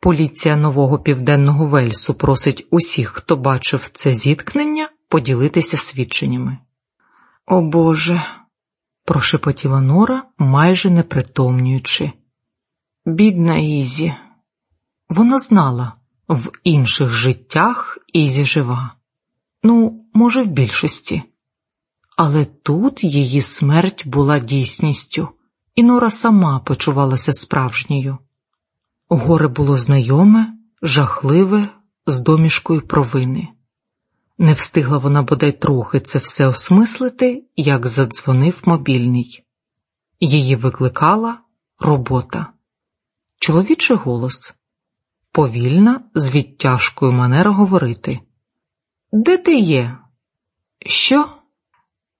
Поліція Нового Південного Вельсу просить усіх, хто бачив це зіткнення, поділитися свідченнями. О Боже, прошепотіла Нора, майже не притомнюючи. Бідна Ізі. Вона знала, в інших життях Ізі жива. Ну, може, в більшості. Але тут її смерть була дійсністю, і Нора сама почувалася справжньою. Горе було знайоме, жахливе, з домішкою провини. Не встигла вона бодай трохи це все осмислити, як задзвонив мобільний. Її викликала робота, чоловічий голос, повільна, з відтяжкою манера говорити. Де ти є? Що?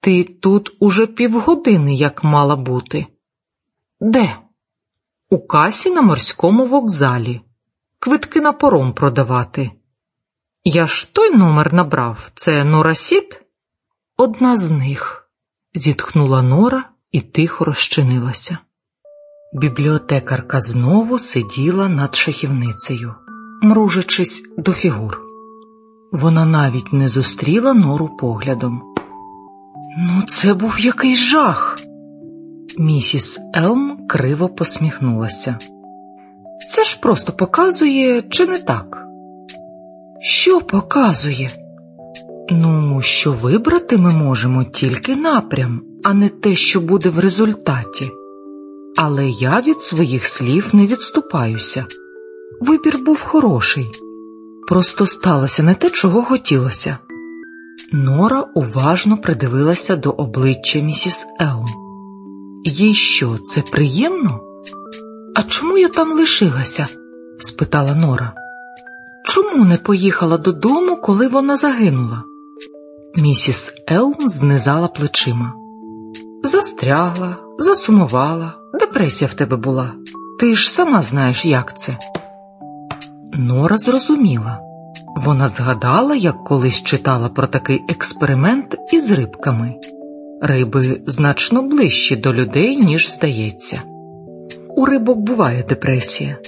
Ти тут уже півгодини як мала бути? Де? У касі на морському вокзалі. Квитки на пором продавати. Я ж той номер набрав, це Нора Сіт? Одна з них, зітхнула Нора і тихо розчинилася. Бібліотекарка знову сиділа над шахівницею, мружачись до фігур. Вона навіть не зустріла нору поглядом. Ну, це був якийсь жах. Місіс Елм криво посміхнулася. Це ж просто показує, чи не так? Що показує? Ну, що вибрати ми можемо тільки напрям, а не те, що буде в результаті. Але я від своїх слів не відступаюся. Вибір був хороший, просто сталося не те, чого хотілося. Нора уважно придивилася до обличчя місіс Елм. Їй що, це приємно? А чому я там лишилася? спитала Нора. Чому не поїхала додому, коли вона загинула? Місіс Елм знизала плечима. Застрягла, засумувала, депресія в тебе була. Ти ж сама знаєш, як це. Нора зрозуміла. Вона згадала, як колись читала про такий експеримент із рибками. Риби значно ближчі до людей, ніж здається. У рибок буває депресія.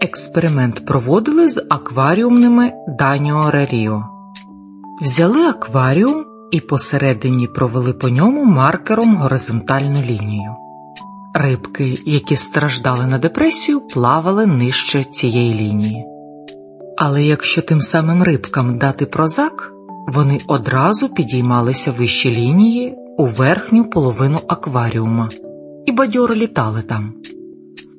Експеримент проводили з акваріумними Даніо Реріо. Взяли акваріум і посередині провели по ньому маркером горизонтальну лінію. Рибки, які страждали на депресію, плавали нижче цієї лінії. Але якщо тим самим рибкам дати прозак, вони одразу підіймалися вище лінії у верхню половину акваріума і бадьоро літали там.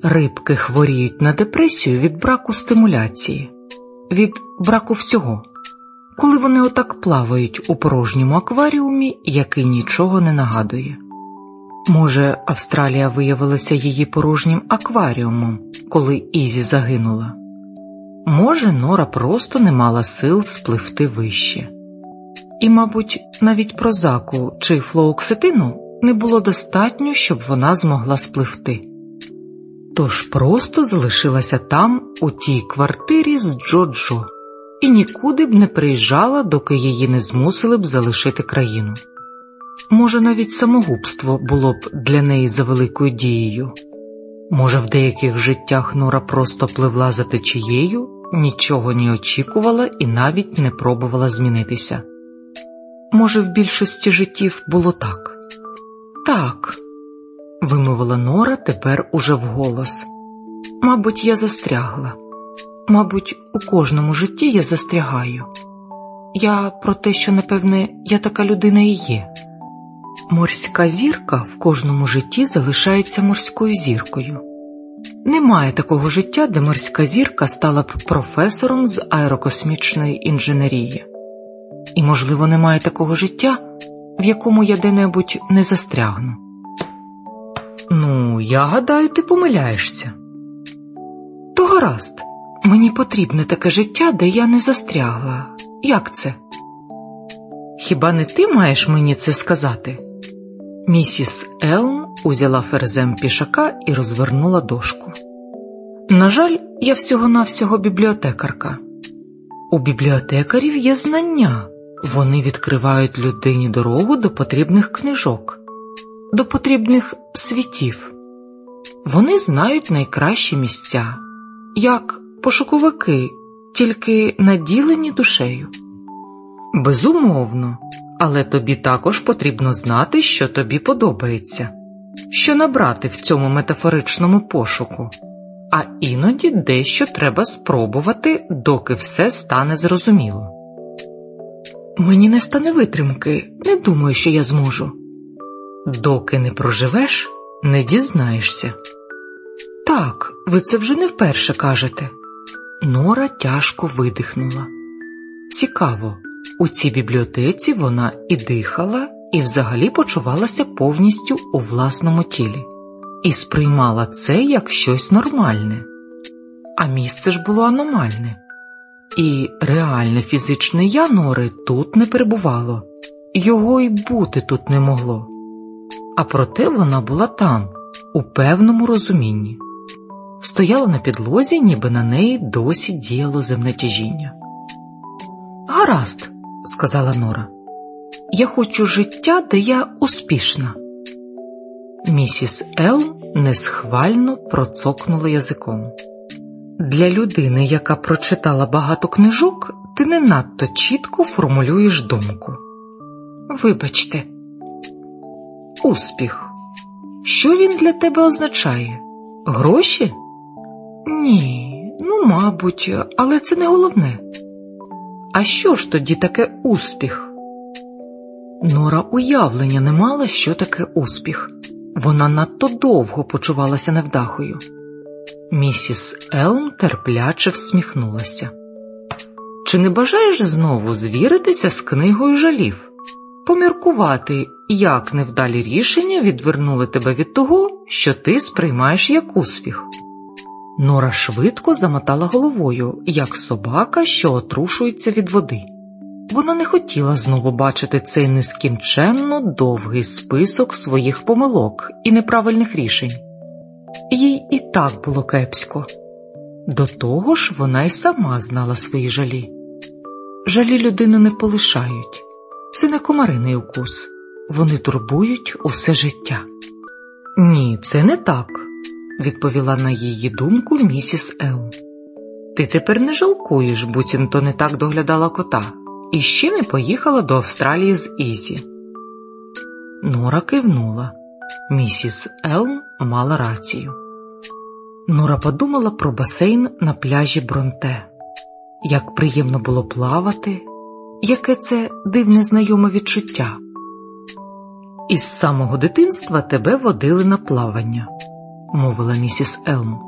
Рибки хворіють на депресію від браку стимуляції, від браку всього, коли вони отак плавають у порожньому акваріумі, який нічого не нагадує. Може, Австралія виявилася її порожнім акваріумом, коли Ізі загинула. Може, Нора просто не мала сил спливти вище. І, мабуть, навіть прозаку чи флооксетину не було достатньо, щоб вона змогла спливти. Тож просто залишилася там, у тій квартирі з Джоджо, і нікуди б не приїжджала, доки її не змусили б залишити країну. Може, навіть самогубство було б для неї за великою дією. Може, в деяких життях Нора просто пливла за течією, нічого не очікувала і навіть не пробувала змінитися. Може, в більшості життів було так? Так, вимовила Нора тепер уже вголос. Мабуть, я застрягла. Мабуть, у кожному житті я застрягаю. Я про те, що, напевне, я така людина і є. Морська зірка в кожному житті залишається морською зіркою. Немає такого життя, де морська зірка стала б професором з аерокосмічної інженерії. І, можливо, немає такого життя, в якому я де-небудь не застрягну. Ну, я гадаю, ти помиляєшся. То гаразд, мені потрібне таке життя, де я не застрягла. Як це? Хіба не ти маєш мені це сказати? Місіс Елм узяла ферзем пішака і розвернула дошку. На жаль, я всього-навсього бібліотекарка. У бібліотекарів є знання, вони відкривають людині дорогу до потрібних книжок, до потрібних світів. Вони знають найкращі місця, як пошуковики, тільки наділені душею. Безумовно, але тобі також потрібно знати, що тобі подобається, що набрати в цьому метафоричному пошуку, а іноді дещо треба спробувати, доки все стане зрозуміло. Мені не стане витримки, не думаю, що я зможу. Доки не проживеш, не дізнаєшся. Так, ви це вже не вперше кажете. Нора тяжко видихнула. Цікаво, у цій бібліотеці вона і дихала, і взагалі почувалася повністю у власному тілі, і сприймала це як щось нормальне, а місце ж було аномальне, і реальне фізичне я Нори тут не перебувало, його й бути тут не могло. А проте вона була там, у певному розумінні, стояла на підлозі, ніби на неї досі діяло земне тяжіння. Гаразд, сказала Нора, я хочу життя, де я успішна. Місіс Ел несхвально процокнула язиком. Для людини, яка прочитала багато книжок, ти не надто чітко формулюєш думку. Вибачте, успіх. Що він для тебе означає? Гроші? Ні, ну, мабуть, але це не головне. А що ж тоді таке успіх? Нора уявлення не мала, що таке успіх. Вона надто довго почувалася невдахою. Місіс Елм терпляче всміхнулася. Чи не бажаєш знову звіритися з книгою жалів, поміркувати, як невдалі рішення відвернули тебе від того, що ти сприймаєш як успіх? Нора швидко замотала головою, як собака, що отрушується від води. Вона не хотіла знову бачити цей нескінченно довгий список своїх помилок і неправильних рішень. Їй і так було кепсько. До того ж, вона й сама знала свої жалі. Жалі людину не полишають, це не комариний укус, вони турбують усе життя. Ні, це не так відповіла на її думку місіс Ел. Ти тепер не жалкуєш, буцімто не так доглядала кота, і ще не поїхала до Австралії з Ізі. Нора кивнула. Місіс Елм мала рацію. Нора подумала про басейн на пляжі Бронте. Як приємно було плавати, яке це дивне знайоме відчуття. Із самого дитинства тебе водили на плавання мовила місіс Елм.